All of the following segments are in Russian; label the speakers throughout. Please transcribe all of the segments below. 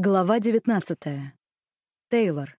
Speaker 1: Глава 19. Тейлор.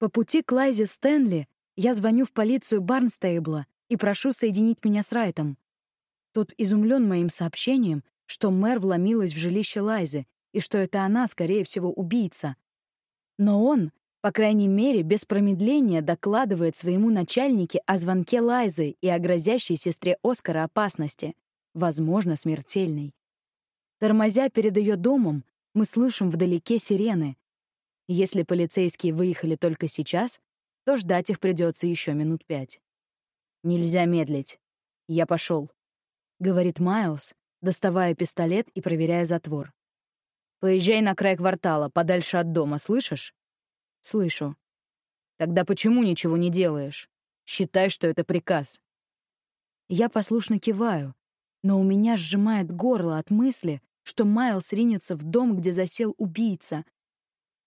Speaker 1: По пути к Лайзе Стэнли я звоню в полицию Барнстейбла и прошу соединить меня с Райтом. Тот изумлен моим сообщением, что мэр вломилась в жилище Лайзы и что это она, скорее всего, убийца. Но он, по крайней мере, без промедления докладывает своему начальнике о звонке Лайзы и о грозящей сестре Оскара опасности, возможно, смертельной. Тормозя перед ее домом, мы слышим вдалеке сирены. Если полицейские выехали только сейчас, то ждать их придется еще минут пять. «Нельзя медлить. Я пошел», — говорит Майлз, доставая пистолет и проверяя затвор. «Поезжай на край квартала, подальше от дома, слышишь?» «Слышу». «Тогда почему ничего не делаешь? Считай, что это приказ». Я послушно киваю, но у меня сжимает горло от мысли, что Майлз ринется в дом, где засел убийца.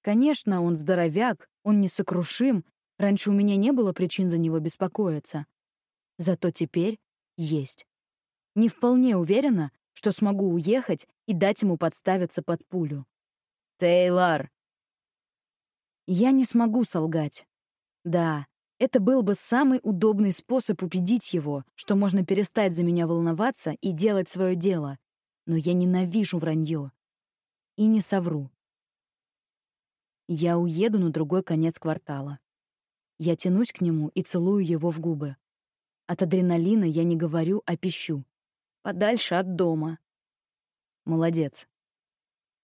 Speaker 1: Конечно, он здоровяк, он несокрушим, раньше у меня не было причин за него беспокоиться. Зато теперь есть. Не вполне уверена, что смогу уехать и дать ему подставиться под пулю. «Тейлор!» Я не смогу солгать. Да, это был бы самый удобный способ убедить его, что можно перестать за меня волноваться и делать свое дело но я ненавижу вранье. И не совру. Я уеду на другой конец квартала. Я тянусь к нему и целую его в губы. От адреналина я не говорю, а пищу. Подальше от дома. Молодец.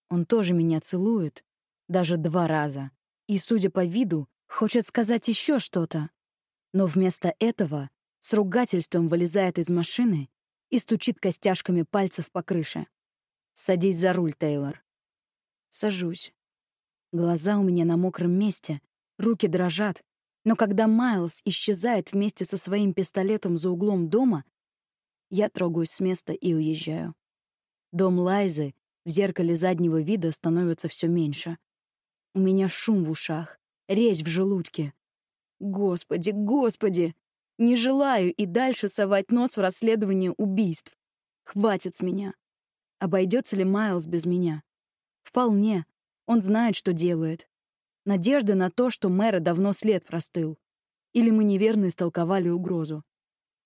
Speaker 1: Он тоже меня целует, даже два раза. И, судя по виду, хочет сказать еще что-то. Но вместо этого с ругательством вылезает из машины и стучит костяшками пальцев по крыше. «Садись за руль, Тейлор». Сажусь. Глаза у меня на мокром месте, руки дрожат, но когда Майлз исчезает вместе со своим пистолетом за углом дома, я трогаюсь с места и уезжаю. Дом Лайзы в зеркале заднего вида становится все меньше. У меня шум в ушах, резь в желудке. Господи, господи! Не желаю и дальше совать нос в расследование убийств. Хватит с меня. Обойдется ли Майлз без меня? Вполне. Он знает, что делает. Надежда на то, что мэра давно след простыл. Или мы неверно истолковали угрозу.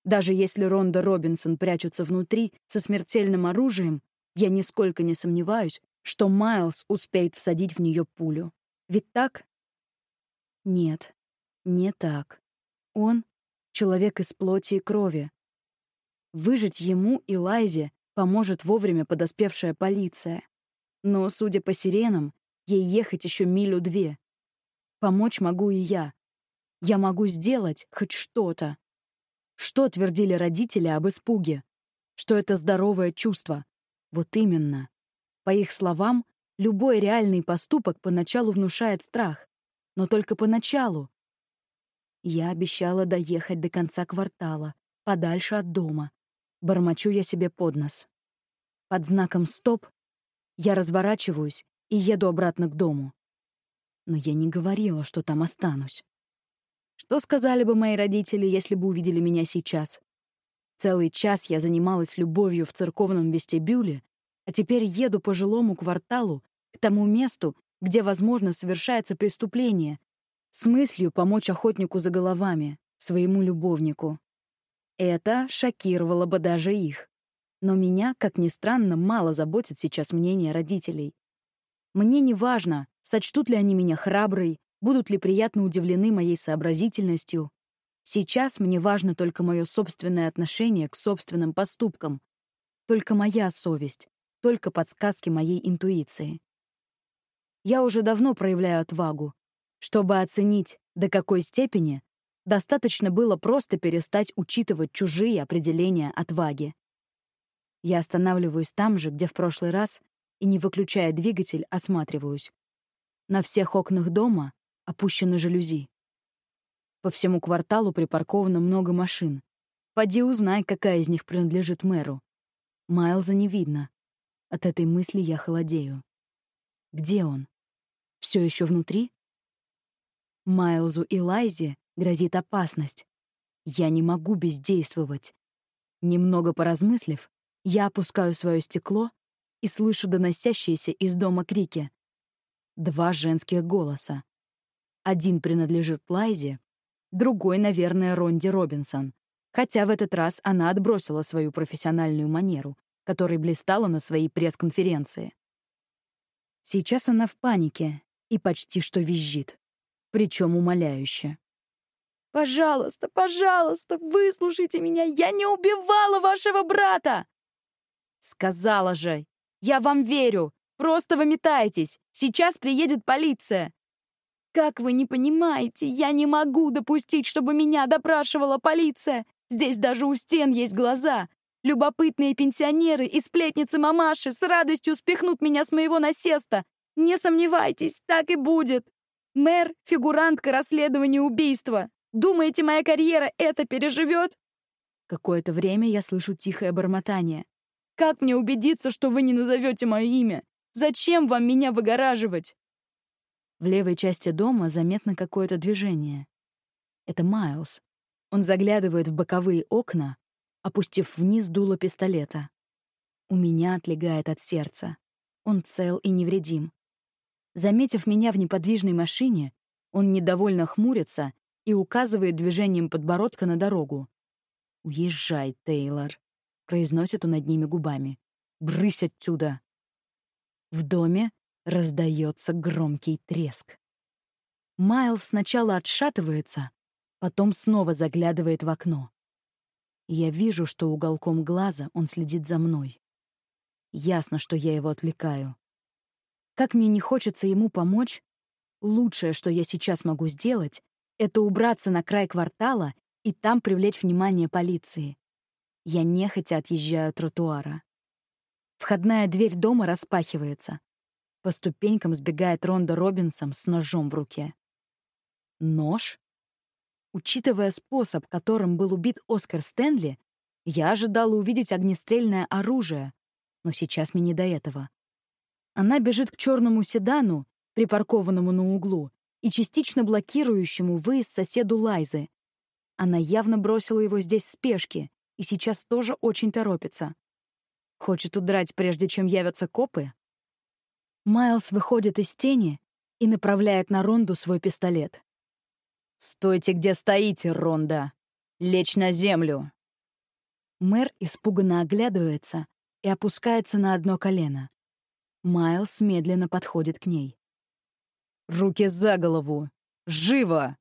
Speaker 1: Даже если Ронда Робинсон прячется внутри со смертельным оружием, я нисколько не сомневаюсь, что Майлз успеет всадить в нее пулю. Ведь так? Нет, не так. Он человек из плоти и крови. Выжить ему и Лайзе поможет вовремя подоспевшая полиция. Но, судя по сиренам, ей ехать еще милю-две. Помочь могу и я. Я могу сделать хоть что-то. Что твердили родители об испуге? Что это здоровое чувство? Вот именно. По их словам, любой реальный поступок поначалу внушает страх. Но только поначалу. Я обещала доехать до конца квартала, подальше от дома. Бормочу я себе под нос. Под знаком «Стоп» я разворачиваюсь и еду обратно к дому. Но я не говорила, что там останусь. Что сказали бы мои родители, если бы увидели меня сейчас? Целый час я занималась любовью в церковном вестибюле, а теперь еду по жилому кварталу к тому месту, где, возможно, совершается преступление, с мыслью помочь охотнику за головами, своему любовнику. Это шокировало бы даже их. Но меня, как ни странно, мало заботит сейчас мнение родителей. Мне не важно, сочтут ли они меня храброй, будут ли приятно удивлены моей сообразительностью. Сейчас мне важно только мое собственное отношение к собственным поступкам. Только моя совесть, только подсказки моей интуиции. Я уже давно проявляю отвагу, чтобы оценить, до какой степени, достаточно было просто перестать учитывать чужие определения отваги. Я останавливаюсь там же, где в прошлый раз, и, не выключая двигатель, осматриваюсь. На всех окнах дома опущены жалюзи. По всему кварталу припарковано много машин. Поди узнай, какая из них принадлежит мэру. Майлза не видно. От этой мысли я холодею. Где он? Все еще внутри? Майлзу и Лайзе грозит опасность. Я не могу бездействовать. Немного поразмыслив, я опускаю свое стекло и слышу доносящиеся из дома крики. Два женских голоса. Один принадлежит Лайзе, другой, наверное, Ронди Робинсон, хотя в этот раз она отбросила свою профессиональную манеру, которой блистала на своей пресс-конференции. Сейчас она в панике и почти что визжит, причем умоляюще. «Пожалуйста, пожалуйста, выслушайте меня! Я не убивала вашего брата!» «Сказала же! Я вам верю! Просто выметайтесь! Сейчас приедет полиция!» «Как вы не понимаете, я не могу допустить, чтобы меня допрашивала полиция! Здесь даже у стен есть глаза! Любопытные пенсионеры и сплетницы-мамаши с радостью спихнут меня с моего насеста! Не сомневайтесь, так и будет! Мэр — фигурантка расследования убийства! Думаете, моя карьера это переживет?» Какое-то время я слышу тихое бормотание. «Как мне убедиться, что вы не назовете мое имя? Зачем вам меня выгораживать?» В левой части дома заметно какое-то движение. Это Майлз. Он заглядывает в боковые окна, опустив вниз дуло пистолета. У меня отлегает от сердца. Он цел и невредим. Заметив меня в неподвижной машине, он недовольно хмурится и указывает движением подбородка на дорогу. «Уезжай, Тейлор», — произносит он одними губами. «Брысь отсюда!» В доме раздается громкий треск. Майлз сначала отшатывается, потом снова заглядывает в окно. Я вижу, что уголком глаза он следит за мной. Ясно, что я его отвлекаю. Как мне не хочется ему помочь, лучшее, что я сейчас могу сделать, это убраться на край квартала и там привлечь внимание полиции. Я нехотя отъезжаю от тротуара. Входная дверь дома распахивается. По ступенькам сбегает Ронда Робинсон с ножом в руке. Нож? Учитывая способ, которым был убит Оскар Стэнли, я ожидала увидеть огнестрельное оружие, но сейчас мне не до этого. Она бежит к черному седану, припаркованному на углу, и частично блокирующему выезд соседу Лайзы. Она явно бросила его здесь в спешке и сейчас тоже очень торопится. Хочет удрать, прежде чем явятся копы? Майлз выходит из тени и направляет на Ронду свой пистолет. «Стойте, где стоите, Ронда! Лечь на землю!» Мэр испуганно оглядывается и опускается на одно колено. Майлз медленно подходит к ней. Руки за голову! Живо!»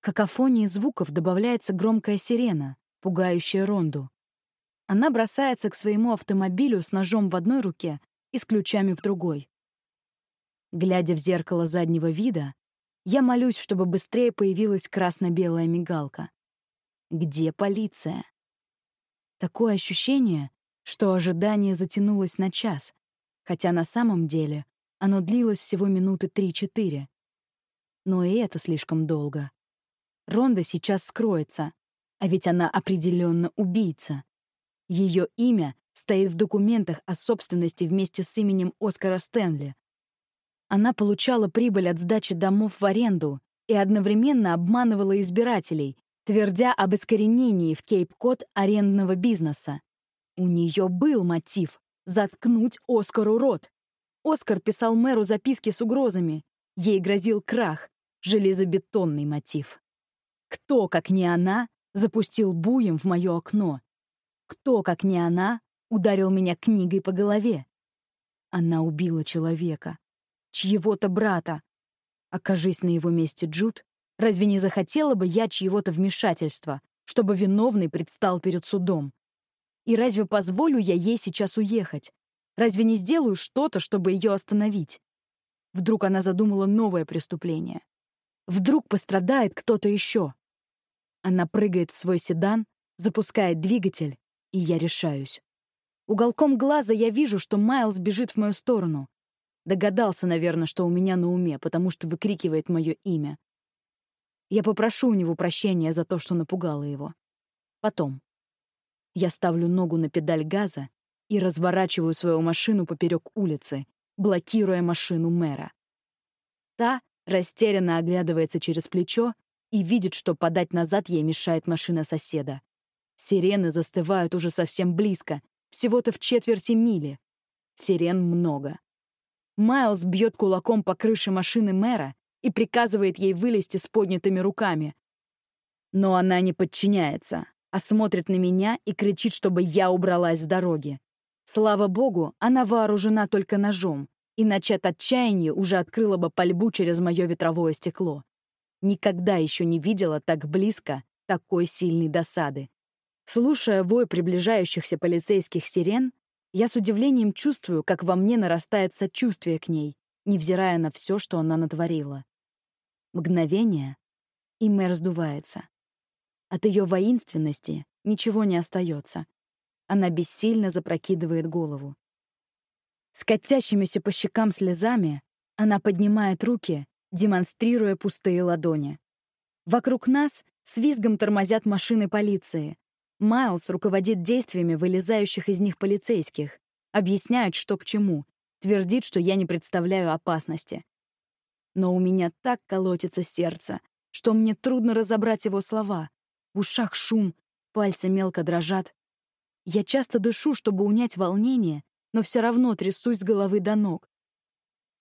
Speaker 1: К какофонии звуков добавляется громкая сирена, пугающая Ронду. Она бросается к своему автомобилю с ножом в одной руке и с ключами в другой. Глядя в зеркало заднего вида, я молюсь, чтобы быстрее появилась красно-белая мигалка. Где полиция? Такое ощущение, что ожидание затянулось на час, хотя на самом деле оно длилось всего минуты три-четыре. Но и это слишком долго. Ронда сейчас скроется, а ведь она определенно убийца. Ее имя стоит в документах о собственности вместе с именем Оскара Стэнли. Она получала прибыль от сдачи домов в аренду и одновременно обманывала избирателей, твердя об искоренении в Кейп-Код арендного бизнеса. У нее был мотив — заткнуть Оскару рот. Оскар писал мэру записки с угрозами. Ей грозил крах, железобетонный мотив. Кто, как не она, запустил буем в мое окно? Кто, как не она, ударил меня книгой по голове? Она убила человека. Чьего-то брата. Окажись на его месте Джуд, разве не захотела бы я чьего-то вмешательства, чтобы виновный предстал перед судом? И разве позволю я ей сейчас уехать, Разве не сделаю что-то, чтобы ее остановить? Вдруг она задумала новое преступление. Вдруг пострадает кто-то еще. Она прыгает в свой седан, запускает двигатель, и я решаюсь. Уголком глаза я вижу, что Майлз бежит в мою сторону. Догадался, наверное, что у меня на уме, потому что выкрикивает мое имя. Я попрошу у него прощения за то, что напугала его. Потом. Я ставлю ногу на педаль газа и разворачиваю свою машину поперек улицы, блокируя машину мэра. Та растерянно оглядывается через плечо и видит, что подать назад ей мешает машина соседа. Сирены застывают уже совсем близко, всего-то в четверти мили. Сирен много. Майлз бьет кулаком по крыше машины мэра и приказывает ей вылезти с поднятыми руками. Но она не подчиняется, а смотрит на меня и кричит, чтобы я убралась с дороги. Слава богу, она вооружена только ножом, иначе от отчаяния уже открыла бы пальбу через мое ветровое стекло. Никогда еще не видела так близко такой сильной досады. Слушая вой приближающихся полицейских сирен, я с удивлением чувствую, как во мне нарастает сочувствие к ней, невзирая на все, что она натворила. Мгновение, и мэр сдувается. От ее воинственности ничего не остается. Она бессильно запрокидывает голову. С катящимися по щекам слезами она поднимает руки, демонстрируя пустые ладони. Вокруг нас с визгом тормозят машины полиции. Майлз руководит действиями вылезающих из них полицейских, объясняет, что к чему, твердит, что я не представляю опасности. Но у меня так колотится сердце, что мне трудно разобрать его слова. В ушах шум, пальцы мелко дрожат. Я часто дышу, чтобы унять волнение, но все равно трясусь с головы до ног.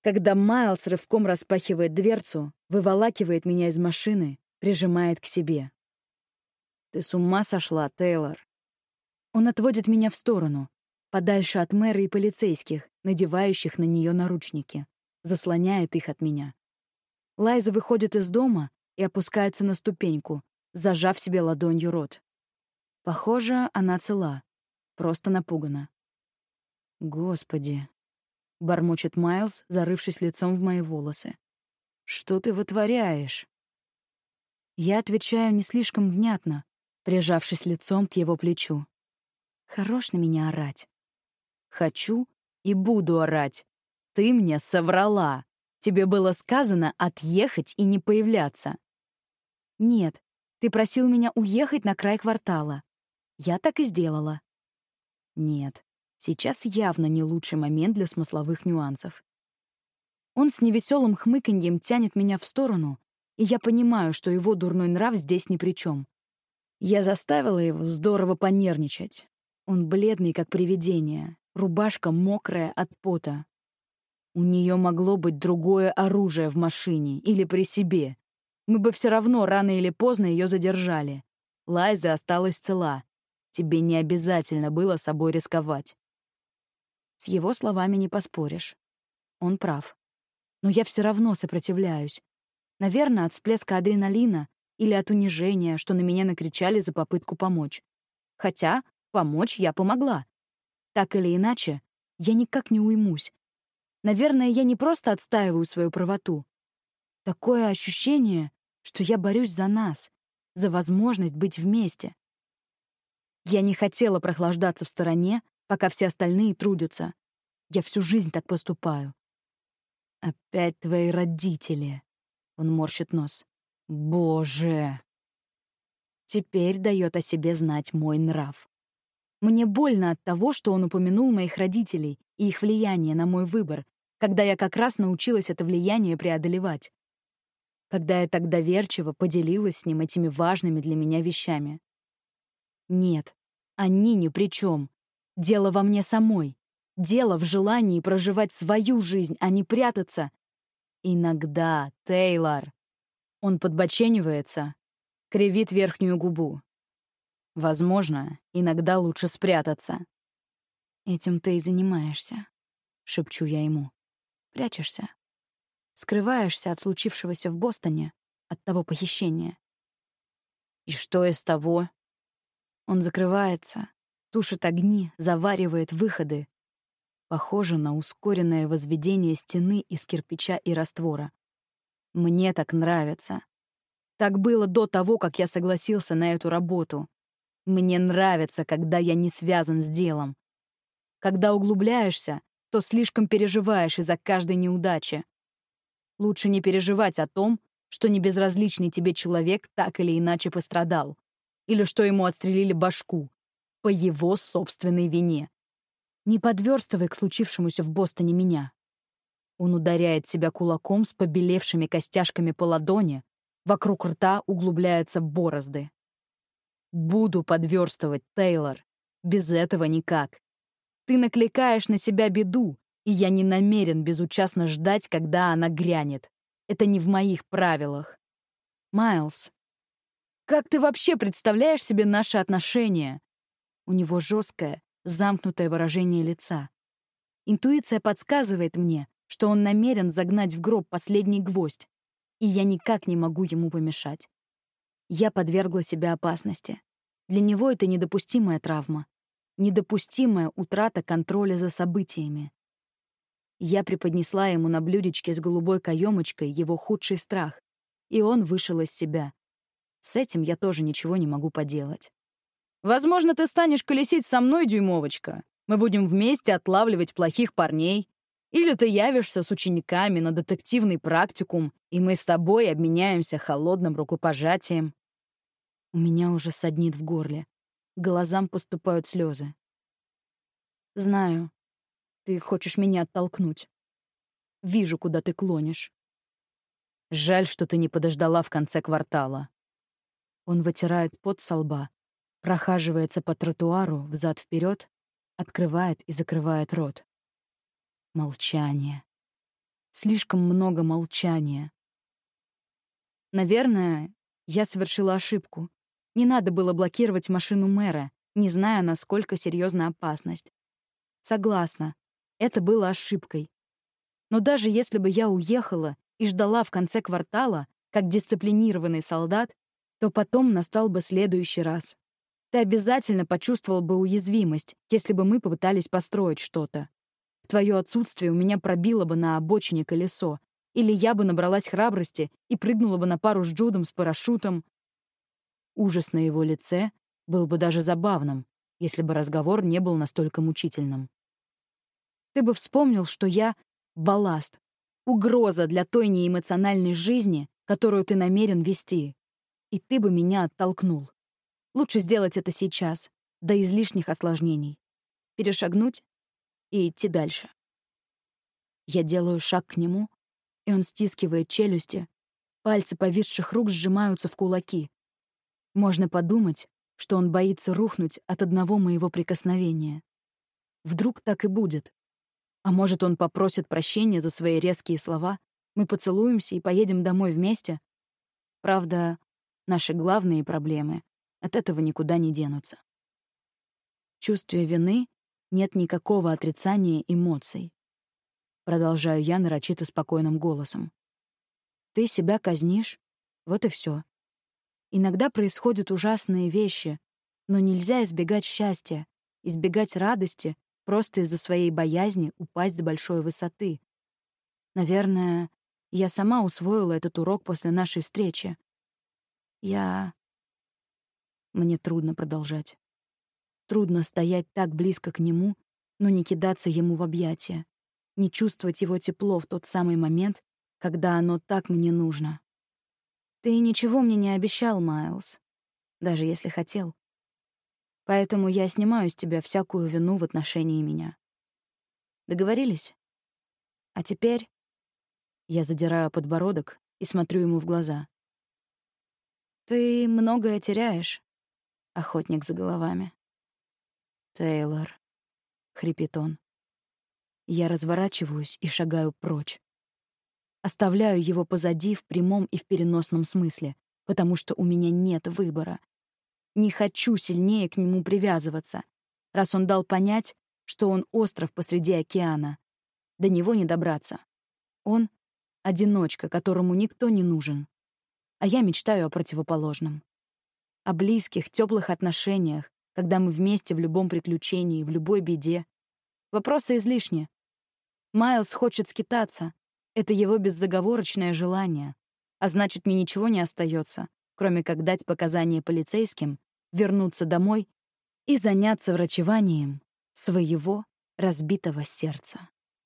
Speaker 1: Когда Майлз рывком распахивает дверцу, выволакивает меня из машины, прижимает к себе. «Ты с ума сошла, Тейлор?» Он отводит меня в сторону, подальше от мэра и полицейских, надевающих на нее наручники, заслоняет их от меня. Лайза выходит из дома и опускается на ступеньку, зажав себе ладонью рот. Похоже, она цела, просто напугана. «Господи!» — бормочет Майлз, зарывшись лицом в мои волосы. «Что ты вытворяешь?» Я отвечаю не слишком внятно, прижавшись лицом к его плечу. «Хорош на меня орать». «Хочу и буду орать. Ты мне соврала. Тебе было сказано отъехать и не появляться». «Нет, ты просил меня уехать на край квартала. Я так и сделала». «Нет, сейчас явно не лучший момент для смысловых нюансов». Он с невеселым хмыканьем тянет меня в сторону, и я понимаю, что его дурной нрав здесь ни при чем. Я заставила его здорово понервничать. Он бледный, как привидение, рубашка мокрая от пота. У нее могло быть другое оружие в машине или при себе. Мы бы все равно рано или поздно ее задержали. Лайза осталась цела. Тебе не обязательно было собой рисковать. С его словами не поспоришь. Он прав. Но я все равно сопротивляюсь, Наверное, от всплеска адреналина или от унижения, что на меня накричали за попытку помочь. Хотя помочь я помогла. Так или иначе, я никак не уймусь. Наверное, я не просто отстаиваю свою правоту. Такое ощущение, что я борюсь за нас, за возможность быть вместе. Я не хотела прохлаждаться в стороне, пока все остальные трудятся. Я всю жизнь так поступаю. Опять твои родители. Он морщит нос. Боже! Теперь дает о себе знать мой нрав. Мне больно от того, что он упомянул моих родителей и их влияние на мой выбор, когда я как раз научилась это влияние преодолевать. Когда я так доверчиво поделилась с ним этими важными для меня вещами. Нет, они ни при чем. Дело во мне самой. Дело в желании проживать свою жизнь, а не прятаться Иногда, Тейлор. Он подбоченивается, кривит верхнюю губу. Возможно, иногда лучше спрятаться. Этим ты и занимаешься, шепчу я ему. Прячешься. Скрываешься от случившегося в Бостоне, от того похищения. И что из того? Он закрывается, тушит огни, заваривает выходы, Похоже на ускоренное возведение стены из кирпича и раствора. Мне так нравится. Так было до того, как я согласился на эту работу. Мне нравится, когда я не связан с делом. Когда углубляешься, то слишком переживаешь из-за каждой неудачи. Лучше не переживать о том, что небезразличный тебе человек так или иначе пострадал, или что ему отстрелили башку по его собственной вине. Не подверстывай к случившемуся в Бостоне меня. Он ударяет себя кулаком с побелевшими костяшками по ладони, вокруг рта углубляются борозды. Буду подверстывать, Тейлор. Без этого никак. Ты накликаешь на себя беду, И я не намерен безучастно ждать, когда она грянет. Это не в моих правилах. Майлз, как ты вообще представляешь себе наши отношения? У него жесткое, замкнутое выражение лица. Интуиция подсказывает мне, что он намерен загнать в гроб последний гвоздь, и я никак не могу ему помешать. Я подвергла себя опасности. Для него это недопустимая травма, недопустимая утрата контроля за событиями. Я преподнесла ему на блюдечке с голубой каемочкой его худший страх, и он вышел из себя. С этим я тоже ничего не могу поделать. «Возможно, ты станешь колесить со мной, дюймовочка. Мы будем вместе отлавливать плохих парней. Или ты явишься с учениками на детективный практикум, и мы с тобой обменяемся холодным рукопожатием». У меня уже саднит в горле. Глазам поступают слезы. «Знаю, ты хочешь меня оттолкнуть. Вижу, куда ты клонишь. Жаль, что ты не подождала в конце квартала. Он вытирает пот со лба, прохаживается по тротуару взад вперед, открывает и закрывает рот. Молчание. Слишком много молчания. Наверное, я совершила ошибку. Не надо было блокировать машину мэра, не зная, насколько серьезна опасность. Согласна, это было ошибкой. Но даже если бы я уехала и ждала в конце квартала, как дисциплинированный солдат, то потом настал бы следующий раз. Ты обязательно почувствовал бы уязвимость, если бы мы попытались построить что-то. В твое отсутствие у меня пробило бы на обочине колесо, или я бы набралась храбрости и прыгнула бы на пару с Джудом с парашютом. Ужас на его лице был бы даже забавным, если бы разговор не был настолько мучительным. Ты бы вспомнил, что я — балласт, угроза для той неэмоциональной жизни, которую ты намерен вести. И ты бы меня оттолкнул. Лучше сделать это сейчас, до излишних осложнений. Перешагнуть и идти дальше. Я делаю шаг к нему, и он стискивает челюсти. Пальцы повисших рук сжимаются в кулаки. Можно подумать, что он боится рухнуть от одного моего прикосновения. Вдруг так и будет. А может, он попросит прощения за свои резкие слова, мы поцелуемся и поедем домой вместе? Правда, наши главные проблемы от этого никуда не денутся. Чувстве вины нет никакого отрицания эмоций. Продолжаю я нарочито спокойным голосом. Ты себя казнишь, вот и все. Иногда происходят ужасные вещи, но нельзя избегать счастья, избегать радости просто из-за своей боязни упасть с большой высоты. Наверное, я сама усвоила этот урок после нашей встречи. Я... Мне трудно продолжать. Трудно стоять так близко к нему, но не кидаться ему в объятия, не чувствовать его тепло в тот самый момент, когда оно так мне нужно. Ты ничего мне не обещал, Майлз, даже если хотел. Поэтому я снимаю с тебя всякую вину в отношении меня. Договорились? А теперь я задираю подбородок и смотрю ему в глаза. Ты многое теряешь, охотник за головами. Тейлор, хрипит он. Я разворачиваюсь и шагаю прочь. Оставляю его позади в прямом и в переносном смысле, потому что у меня нет выбора. Не хочу сильнее к нему привязываться, раз он дал понять, что он остров посреди океана. До него не добраться. Он — одиночка, которому никто не нужен. А я мечтаю о противоположном. О близких, теплых отношениях, когда мы вместе в любом приключении, в любой беде. Вопросы излишни. Майлз хочет скитаться. Это его беззаговорочное желание. А значит, мне ничего не остается, кроме как дать показания полицейским вернуться домой и заняться врачеванием своего разбитого сердца.